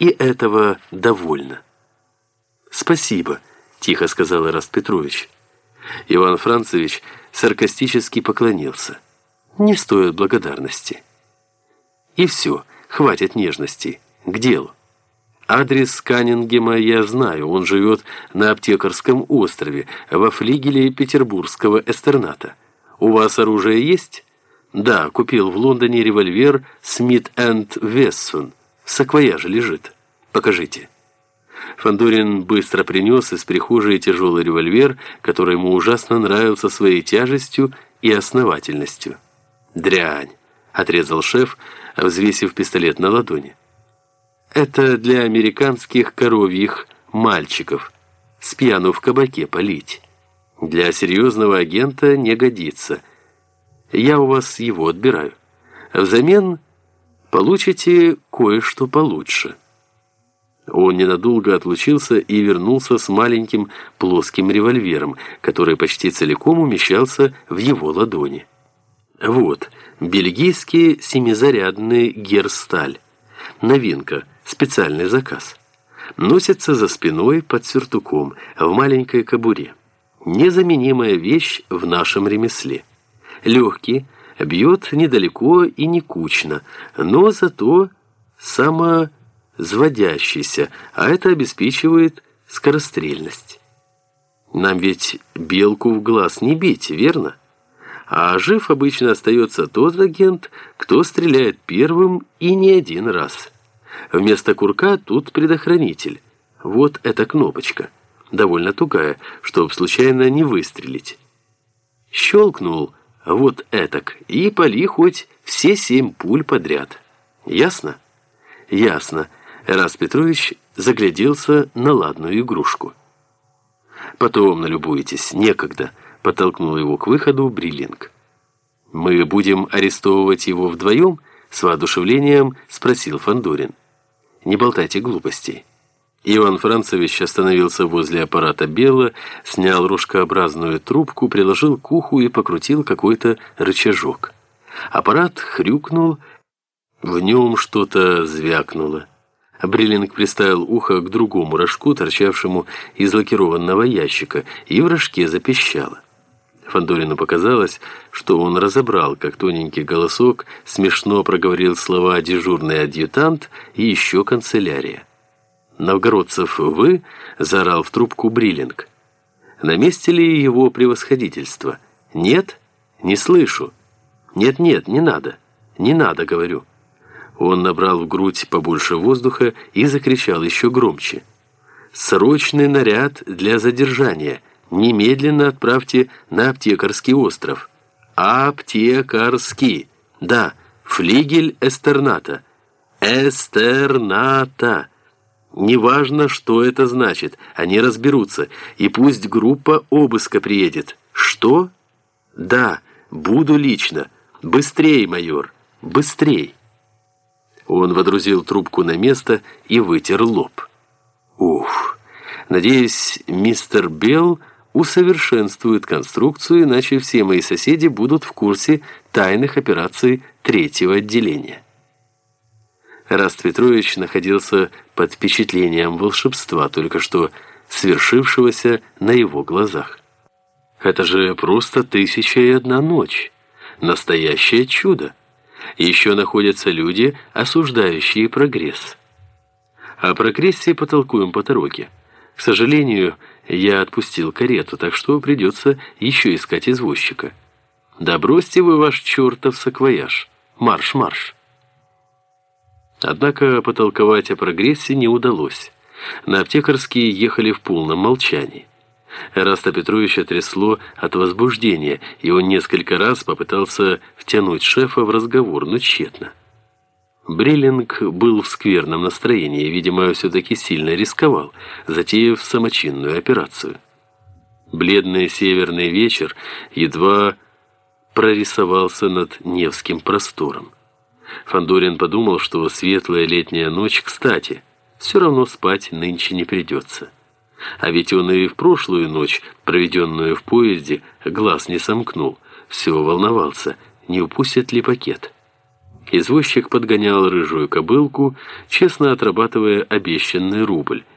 И этого довольно. «Спасибо», — тихо сказал Ираст Петрович. Иван Францевич саркастически поклонился. «Не стоит благодарности». «И все, хватит нежностей. К делу. Адрес Каннингема я знаю, он живет на Аптекарском острове, во флигеле петербургского эстерната. У вас оружие есть?» «Да, купил в Лондоне револьвер Смит энд Вессон. В саквояже лежит. Покажите». Фандорин быстро принес из прихожей тяжелый револьвер, который ему ужасно нравился своей тяжестью и основательностью. «Дрянь!» — отрезал шеф, взвесив пистолет на ладони. «Это для американских коровьих мальчиков. С пьяну в кабаке полить. Для серьезного агента не годится. Я у вас его отбираю. Взамен получите кое-что получше». Он ненадолго отлучился и вернулся с маленьким плоским револьвером, который почти целиком умещался в его ладони. Вот, бельгийский семизарядный герсталь. Новинка, специальный заказ. Носится за спиной под сюртуком, в маленькой кобуре. Незаменимая вещь в нашем ремесле. Легкий, бьет недалеко и не кучно, но зато само заводящийся, а это обеспечивает скорострельность. Нам ведь белку в глаз не бить, верно? А жив обычно остается тот агент, кто стреляет первым и не один раз. Вместо курка тут предохранитель. Вот эта кнопочка. Довольно тугая, чтобы случайно не выстрелить. Щелкнул вот этак, и поли хоть все семь пуль подряд. Ясно? Ясно. Раз Петрович загляделся на ладную игрушку. «Потом налюбуетесь, некогда», — подтолкнул его к выходу Бриллинг. «Мы будем арестовывать его вдвоем?» — с воодушевлением спросил Фандорин. «Не болтайте глупостей». Иван Францевич остановился возле аппарата Белла, снял ружкообразную трубку, приложил к уху и покрутил какой-то рычажок. Аппарат хрюкнул, в нем что-то звякнуло. Бриллинг приставил ухо к другому рожку, торчавшему из лакированного ящика, и в рожке запищало. Фандорину показалось, что он разобрал, как тоненький голосок смешно проговорил слова «дежурный адъютант» и еще «канцелярия». «Новгородцев вы?» — заорал в трубку Бриллинг. «На месте ли его превосходительство?» «Нет? Не слышу». «Нет-нет, не надо. Не надо, говорю». Он набрал в грудь побольше воздуха и закричал еще громче. «Срочный наряд для задержания. Немедленно отправьте на Аптекарский остров». «Аптекарский». «Да, флигель Эстерната». «Эстерната». Неважно, что это значит, они разберутся, и пусть группа обыска приедет. Что? Да, буду лично. Быстрей, майор, быстрей. Он водрузил трубку на место и вытер лоб. Ух, надеюсь, мистер Белл усовершенствует конструкцию, иначе все мои соседи будут в курсе тайных операций третьего отделения. Раст Петрович находился под впечатлением волшебства, только что свершившегося на его глазах. Это же просто тысяча и одна ночь. Настоящее чудо. Еще находятся люди, осуждающие прогресс. О прогрессе потолкуем по дороге. К сожалению, я отпустил карету, так что придется еще искать извозчика. Да бросьте вы ваш чертов саквояж. Марш-марш. Однако потолковать о прогрессе не удалось. На аптекарские ехали в полном молчании. Эраста Петровича трясло от возбуждения, и он несколько раз попытался втянуть шефа в разговор, но тщетно. Бриллинг был в скверном настроении, видимо, все-таки сильно рисковал, затеяв самочинную операцию. Бледный северный вечер едва прорисовался над Невским простором. Фандорин подумал, что светлая летняя ночь кстати, все равно спать нынче не придется. А ведь он и в прошлую ночь, проведенную в поезде, глаз не сомкнул. Все волновался, не упустят ли пакет. Извозчик подгонял рыжую кобылку, честно отрабатывая обещанный рубль.